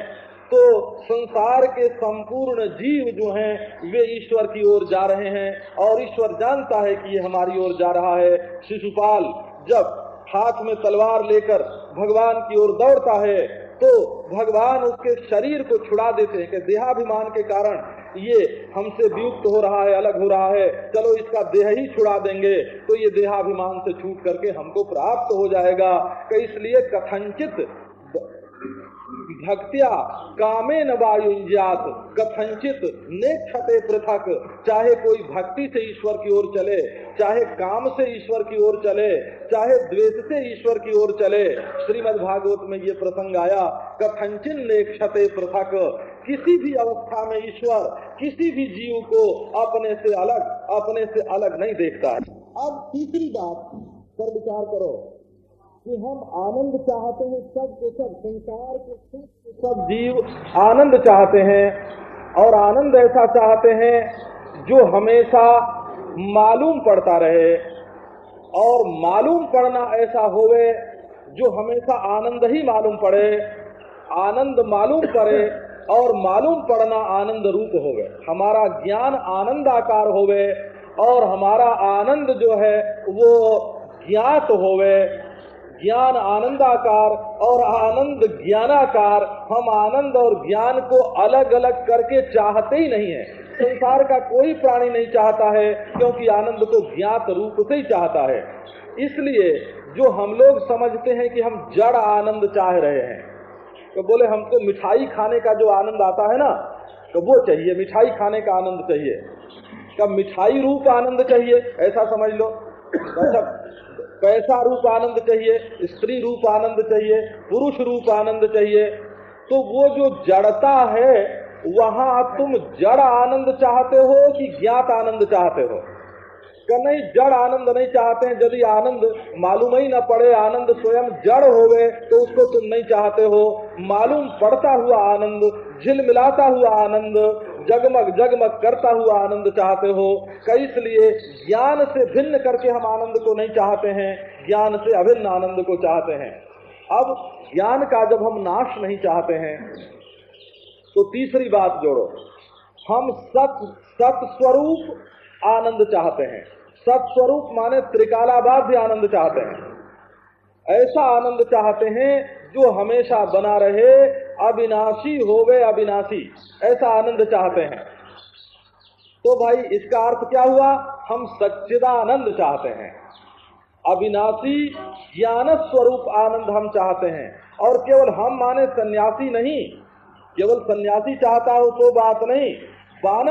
तो संसार के संपूर्ण जीव जो हैं, वे ईश्वर की ओर जा रहे हैं, और ईश्वर जानता है कि ये हमारी ओर जा रहा है। शिशुपाल जब हाथ में तलवार लेकर भगवान की ओर दौड़ता है तो भगवान उसके शरीर को छुड़ा देते हैं, कि देहाभिमान के कारण ये हमसे वियुक्त हो रहा है, अलग हो रहा है, चलो इसका देह ही छुड़ा देंगे। तो ये देहाभिमान से छूट करके हमको प्राप्त हो जाएगा। कि इसलिए कथनचित भक्तिया कामे न वायुंजात कथनचित ने क्षते पृथक। चाहे कोई भक्ति से ईश्वर की ओर चले, चाहे काम से ईश्वर की ओर चले, चाहे द्वेष से ईश्वर की ओर चले। श्रीमद् भागवत में ये प्रसंग आया कथनचिन ने क्षते पृथक। किसी भी अवस्था में ईश्वर किसी भी जीव को अपने से अलग, अपने से अलग नहीं देखता है। अब तीसरी बात पर विचार करो कि हम आनंद चाहते हैं सब के सब, संसार के सब जीव आनंद चाहते हैं और आनंद ऐसा चाहते हैं जो हमेशा मालूम पड़ता रहे। और मालूम पड़ना ऐसा होवे जो हमेशा आनंद ही मालूम पड़े। आनंद मालूम पड़े और मालूम पड़ना आनंद रूप होवे। हमारा ज्ञान आनंद आकार होवे और हमारा आनंद जो है, वो ज्ञात होवे। ज्ञान आनंदाकार और आनंद ज्ञानाकार, हम आनंद और ज्ञान को अलग अलग करके चाहते ही नहीं है। संसार का कोई प्राणी नहीं चाहता है, क्योंकि आनंद को ज्ञात रूप से ही चाहता है। इसलिए जो हम लोग समझते हैं कि हम जड़ आनंद चाह रहे हैं तो बोले, हमको मिठाई खाने का जो आनंद आता है ना तो वो चाहिए, मिठाई खाने का आनंद चाहिए। कब मिठाई रूप आनंद चाहिए, ऐसा समझ लो। अच्छा पैसा रूप आनंद चाहिए, स्त्री रूप आनंद चाहिए, पुरुष रूप आनंद चाहिए तो वो जो जड़ता है, वहाँ तुम जड़ आनंद चाहते हो कि ज्ञात आनंद चाहते हो? नहीं, जड़ आनंद नहीं चाहते हैं यदि आनंद मालूम ही न पड़े, आनंद स्वयं जड़ होवे तो उसको तुम नहीं चाहते हो। मालूम पड़ता हुआ आनंद झिल मिलाता हुआ आनंद, जगमग जगमग करता हुआ आनंद चाहते हो। कई इसलिए ज्ञान से भिन्न करके हम आनंद को नहीं चाहते हैं, ज्ञान से अभिन्न आनंद को चाहते हैं। अब ज्ञान का जब हम नाश नहीं चाहते हैं तो तीसरी बात जोड़ो। हम सत सत स्वरूप आनंद चाहते हैं। सत स्वरूप माने त्रिकालाबाध्य आनंद चाहते हैं। ऐसा आनंद चाहते हैं जो हमेशा बना रहे, अविनाशी होवे अविनाशी। ऐसा आनंद चाहते हैं। तो भाई, इसका अर्थ क्या हुआ? हम सच्चिदानंद चाहते हैं। अविनाशी ज्ञान स्वरूप आनंद हम चाहते हैं। और केवल हम माने सन्यासी नहीं। केवल सन्यासी चाहता हो तो बात नहीं।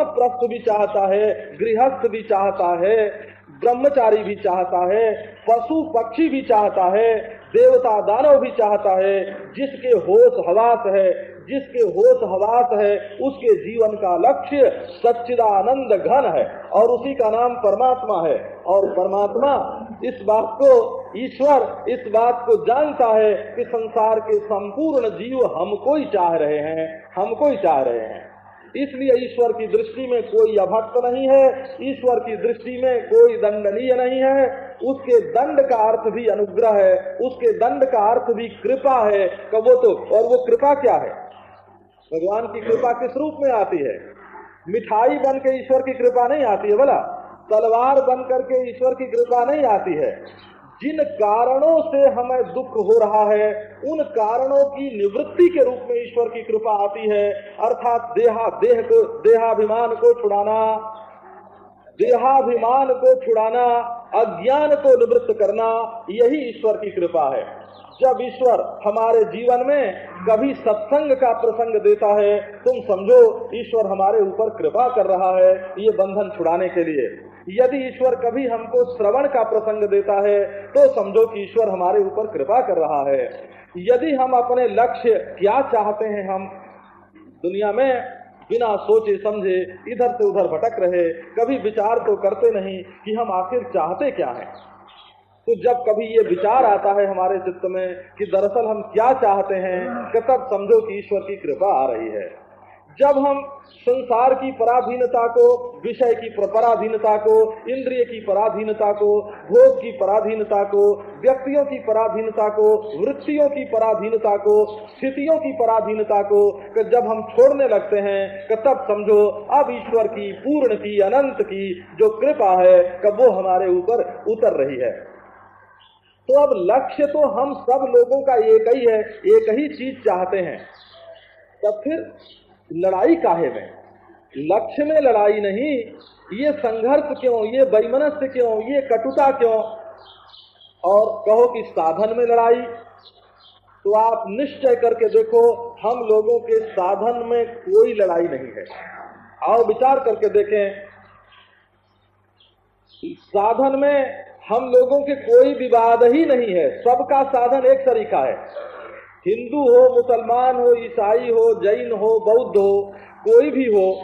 प्रस्थ भी चाहता है, गृहस्थ भी चाहता है ब्रह्मचारी भी चाहता है, पशु पक्षी भी चाहता है, देवता दानव भी चाहता है, जिसके होश हवास है, जिसके होश हवास है, उसके जीवन का लक्ष्य सच्चिदानंद घन है और उसी का नाम परमात्मा है। और परमात्मा इस बात को, ईश्वर इस बात को जानता है कि संसार के संपूर्ण जीव हमको ही चाह रहे हैं, हमको ही चाह रहे हैं। इसलिए ईश्वर की दृष्टि में कोई अभक्त नहीं है, ईश्वर की दृष्टि में कोई दंडनीय नहीं है। उसके दंड का अर्थ भी अनुग्रह है, उसके दंड का अर्थ भी कृपा है। कबो तो और वो कृपा क्या है? भगवान की कृपा किस रूप में आती है? मिठाई बन के ईश्वर की कृपा नहीं आती है, बोला। तलवार बन करके ईश्वर की कृपा नहीं आती है। जिन कारणों से हमें दुख हो रहा है, उन कारणों की निवृत्ति के रूप में ईश्वर की कृपा आती है। अर्थात देहा, देह को, देहाभिमान को छुड़ाना, देहाभिमान को छुड़ाना, अज्ञान को निवृत्त करना, यही ईश्वर की कृपा है। जब ईश्वर हमारे जीवन में कभी सत्संग का प्रसंग देता है, तुम समझो, ईश्वर हमारे ऊपर कृपा कर रहा है, ये बंधन छुड़ाने के लिए। यदि ईश्वर कभी हमको श्रवण का प्रसंग देता है तो समझो कि ईश्वर हमारे ऊपर कृपा कर रहा है। यदि हम अपने लक्ष्य क्या चाहते हैं, हम दुनिया में बिना सोचे समझे इधर से उधर भटक रहे, कभी विचार तो करते नहीं कि हम आखिर चाहते क्या हैं। तो जब कभी ये विचार आता है हमारे चित्त में कि दरअसल हम क्या चाहते हैं, कि तब समझो कि ईश्वर की कृपा आ रही है। जब हम संसार की पराधीनता को, विषय की पराधीनता को, इंद्रिय की पराधीनता को, भोग की पराधीनता को, व्यक्तियों की पराधीनता को, वृत्तियों की पराधीनता को, स्थितियों की पराधीनता को जब हम छोड़ने लगते हैं, कि तब समझो, अब ईश्वर की पूर्ण की, अनंत की जो कृपा है कब वो हमारे ऊपर उतर रही है। तो अब लक्ष्य तो हम सब लोगों का एक ही है, एक ही चीज़ चाहते हैं। तब फिर लड़ाई काहे में? लक्ष्य में लड़ाई नहीं, ये संघर्ष क्यों, ये बैमनस्य क्यों, ये कटुता क्यों? और कहो कि साधन में लड़ाई। तो आप निश्चय करके देखो, हम लोगों के साधन में कोई लड़ाई नहीं है। आओ विचार करके देखें। साधन में हम लोगों के कोई विवाद ही नहीं है। सबका साधन एक तरीका है। हिंदू हो, मुसलमान हो, ईसाई हो, जैन हो, बौद्ध हो, कोई भी हो,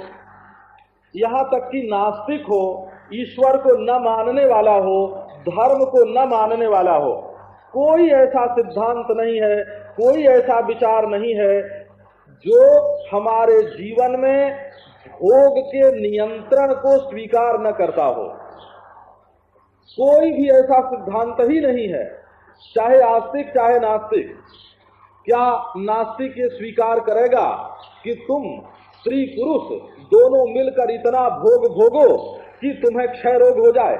यहाँ तक कि नास्तिक हो, ईश्वर को न मानने वाला हो, धर्म को न मानने वाला हो, कोई ऐसा सिद्धांत नहीं है, कोई ऐसा विचार नहीं है, जो हमारे जीवन में भोग के नियंत्रण को स्वीकार न करता हो। कोई भी ऐसा सिद्धांत ही नहीं है, चाहे आस्तिक, चाहे नास्तिक। क्या नास्तिक ये स्वीकार करेगा कि तुम स्त्री पुरुष दोनों मिलकर इतना भोग भोगो कि तुम्हें क्षय रोग हो जाए?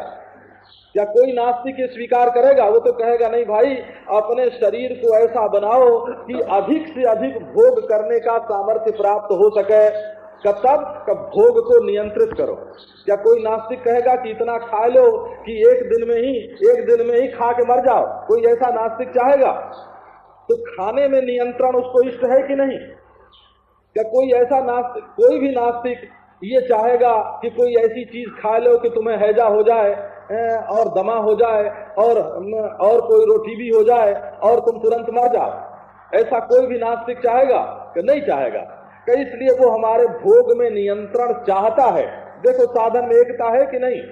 क्या कोई नास्तिक ये स्वीकार करेगा? वो तो कहेगा, नहीं भाई, अपने शरीर को ऐसा बनाओ कि अधिक से अधिक भोग करने का सामर्थ्य प्राप्त हो सके कब तब कब भोग को नियंत्रित करो। क्या कोई नास्तिक कहेगा कि इतना खा लो कि एक दिन में ही, एक दिन में ही खा के मर जाओ? कोई ऐसा नास्तिक चाहेगा? तो खाने में नियंत्रण उसको इष्ट है कि नहीं? क्या कोई ऐसा नास्तिक, कोई भी नास्तिक ये चाहेगा कि कोई ऐसी चीज़ खा लो कि तुम्हें हैजा हो जाए और दमा हो जाए, और और कोई रोटी भी हो जाए, और तुम तुरंत मर जाओ? ऐसा कोई भी नास्तिक चाहेगा कि नहीं चाहेगा? कि इसलिए वो हमारे भोग में नियंत्रण चाहता है? देखो साधन में एकता है कि नहीं?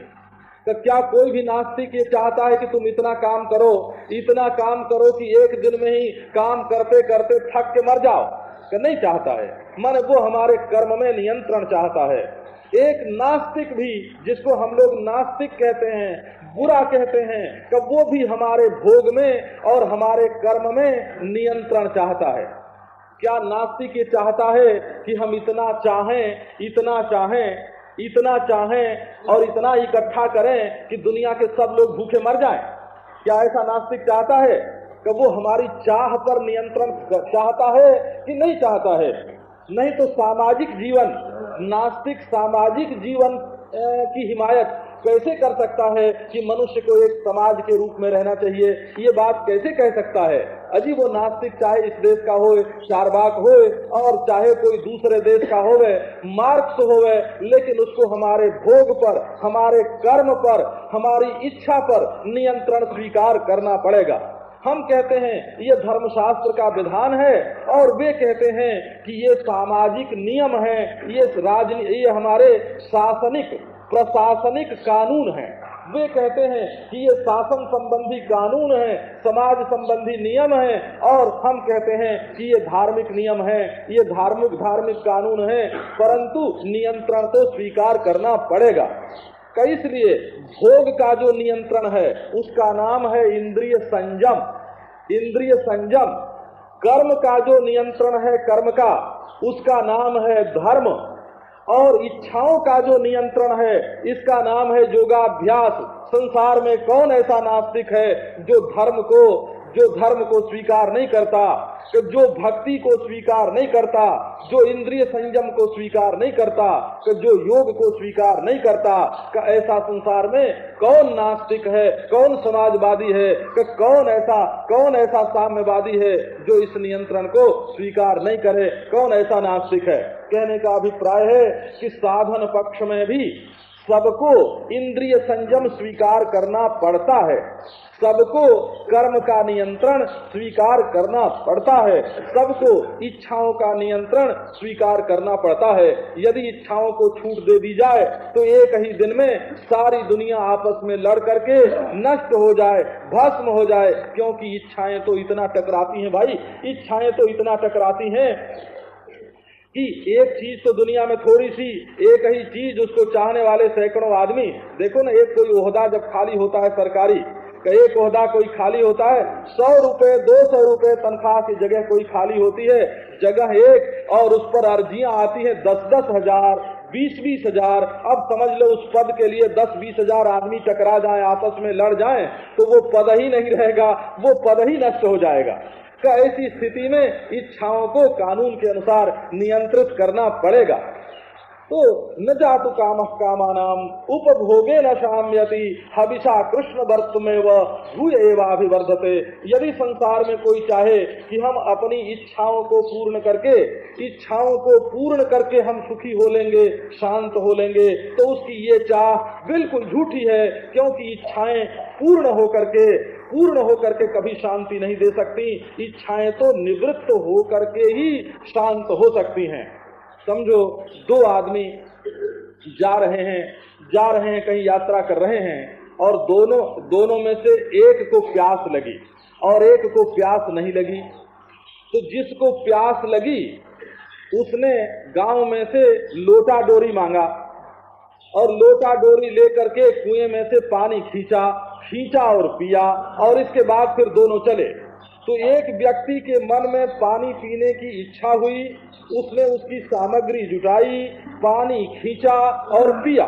तो क्या कोई भी नास्तिक ये चाहता है कि तुम इतना काम करो, इतना काम करो कि एक दिन में ही काम करते करते थक के मर जाओ? कि नहीं चाहता है। माने वो हमारे कर्म में नियंत्रण चाहता है। एक नास्तिक भी, जिसको हम लोग नास्तिक कहते हैं, बुरा कहते हैं कि वो भी हमारे भोग में और हमारे कर्म में नियंत्रण चाहता है। क्या नास्तिक ये चाहता है कि हम इतना चाहें इतना चाहें? इतना चाहें और इतना इकट्ठा करें कि दुनिया के सब लोग भूखे मर जाएँ। क्या ऐसा नास्तिक चाहता है कि वो हमारी चाह पर नियंत्रण चाहता है कि नहीं चाहता है? नहीं तो सामाजिक जीवन, नास्तिक सामाजिक जीवन की हिमायत कैसे कर सकता है कि मनुष्य को एक समाज के रूप में रहना चाहिए? ये बात कैसे कह सकता है? अजी वो नास्तिक, चाहे इस देश का हो चारबाग हो और चाहे कोई दूसरे देश का हो मार्क्स हो लेकिन उसको हमारे भोग पर, हमारे कर्म पर, हमारी इच्छा पर नियंत्रण स्वीकार करना पड़ेगा। हम कहते हैं, ये धर्मशास्त्र का विधान है, और वे कहते हैं कि ये सामाजिक नियम है, ये राजनीति ये हमारे शासनिक प्रशासनिक कानून है। वे कहते हैं कि ये शासन संबंधी कानून है, समाज संबंधी नियम है, और हम कहते हैं कि ये धार्मिक नियम है, ये धार्मिक धार्मिक कानून है, परंतु नियंत्रण तो स्वीकार करना पड़ेगा। इसलिए भोग का जो नियंत्रण है, उसका नाम है इंद्रिय संयम। इंद्रिय संयम, कर्म का जो नियंत्रण है कर्म का, उसका नाम है धर्म। और इच्छाओं का जो नियंत्रण है, इसका नाम है योगाभ्यास। संसार में कौन ऐसा नास्तिक है जो धर्म को, जो धर्म को स्वीकार नहीं करता, जो भक्ति को स्वीकार नहीं करता, जो इंद्रिय संयम को स्वीकार नहीं करता, जो योग को स्वीकार नहीं करता, का ऐसा संसार में कौन नास्तिक है, कौन समाजवादी है, कि कौन ऐसा कौन ऐसा साम्यवादी है जो इस नियंत्रण को स्वीकार नहीं करे, कौन ऐसा नास्तिक है? कहने का अभिप्राय है कि साधन पक्ष में भी सबको इंद्रिय संयम स्वीकार करना पड़ता है। सबको कर्म का नियंत्रण स्वीकार करना पड़ता है। सबको इच्छाओं का नियंत्रण स्वीकार करना पड़ता है। यदि इच्छाओं को छूट दे दी जाए तो एक ही दिन में सारी दुनिया आपस में लड़ करके नष्ट हो जाए, भस्म हो जाए। क्योंकि इच्छाएँ तो इतना टकराती हैं भाई। इच्छाएँ तो इतना टकराती हैं कि एक चीज़ तो दुनिया में थोड़ी सी, एक ही चीज़ उसको चाहने वाले सैकड़ों आदमी। देखो ना, एक कोई ओहदा जब खाली होता है सरकारी एक ओहदा कोई खाली होता है, सौ रुपए, दो सौ रुपए तनख्वाह की जगह कोई खाली होती है। जगह एक, और उस पर अर्जियाँ आती हैं दस दस हज़ार, बीस बीस हज़ार। अब समझ लो उस पद के लिए दस, बीस हज़ार आदमी टकरा जाए, आपस में लड़ जाए तो वो पद ही नहीं रहेगा, वो पद ही नष्ट हो जाएगा। का ऐसी स्थिति में इच्छाओं को कानून के अनुसार नियंत्रित करना पड़ेगा। तो न जातु काम कामानाम, उपभोगे न शाम्यति, हविषा कृष्ण वर्त में वह यदि संसार में कोई चाहे कि हम अपनी इच्छाओं को पूर्ण करके, इच्छाओं को पूर्ण करके हम सुखी हो लेंगे, शांत हो लेंगे तो उसकी ये चाह बिल्कुल झूठी है, क्योंकि इच्छाएँ पूर्ण हो करके पूर्ण होकर के कभी शांति नहीं दे सकती। इच्छाएँ तो निवृत्त होकर के ही शांत हो सकती हैं। समझो, दो आदमी जा रहे हैं, जा रहे हैं, कहीं यात्रा कर रहे हैं, और दोनों दोनों में से एक को प्यास लगी और एक को प्यास नहीं लगी। तो जिसको प्यास लगी, उसने गाँव में से लोटा डोरी मांगा। और लोटा डोरी लेकर के कुएँ में से पानी खींचा खींचा और पिया, और इसके बाद फिर दोनों चले। तो एक व्यक्ति के मन में पानी पीने की इच्छा हुई, उसने उसकी सामग्री जुटाई, पानी खींचा और पिया।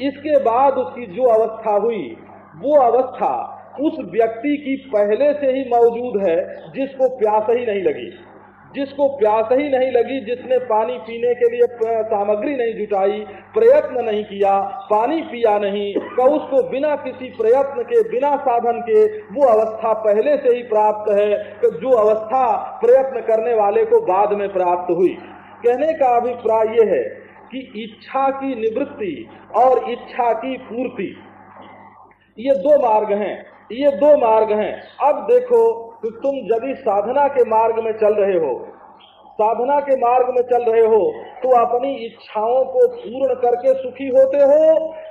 इसके बाद उसकी जो अवस्था हुई, वो अवस्था उस व्यक्ति की पहले से ही मौजूद है, जिसको प्यास ही नहीं लगी। जिसको प्यास ही नहीं लगी, जिसने पानी पीने के लिए सामग्री नहीं जुटाई, प्रयत्न नहीं किया, पानी पिया नहीं तो उसको बिना किसी प्रयत्न के, बिना साधन के, वो अवस्था पहले से ही प्राप्त है तो जो अवस्था प्रयत्न करने वाले को बाद में प्राप्त हुई। कहने का अभिप्राय ये है कि इच्छा की निवृत्ति और इच्छा की पूर्ति, ये दो मार्ग हैं, ये दो मार्ग हैं। अब देखो कि तुम यदि साधना के मार्ग में चल रहे हो, साधना के मार्ग में चल रहे हो तो अपनी इच्छाओं को पूर्ण करके सुखी होते हो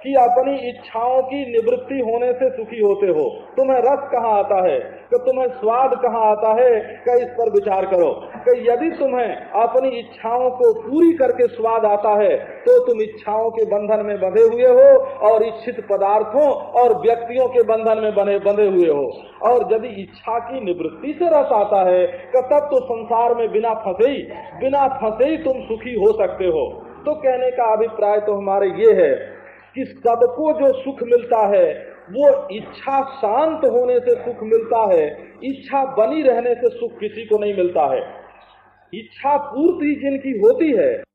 कि अपनी इच्छाओं की निवृत्ति होने से सुखी होते हो। तुम्हें रस कहाँ आता है? कि तुम्हें स्वाद कहाँ आता है? कि इस पर विचार करो। कि यदि तुम्हें अपनी इच्छाओं को पूरी करके स्वाद आता है तो तुम इच्छाओं के बंधन में बंधे हुए हो और इच्छित पदार्थों और व्यक्तियों के बंधन में बने बंधे हुए हो। और यदि इच्छा की निवृत्ति से रस आता है तब तो संसार में बिना फंसे ही बिना फंसे ही तुम सुखी हो सकते हो। तो कहने का अभिप्राय तो हमारे ये है कि सबको जो सुख मिलता है, वो इच्छा शांत होने से सुख मिलता है, इच्छा बनी रहने से सुख किसी को नहीं मिलता है। इच्छा पूर्ति जिनकी होती है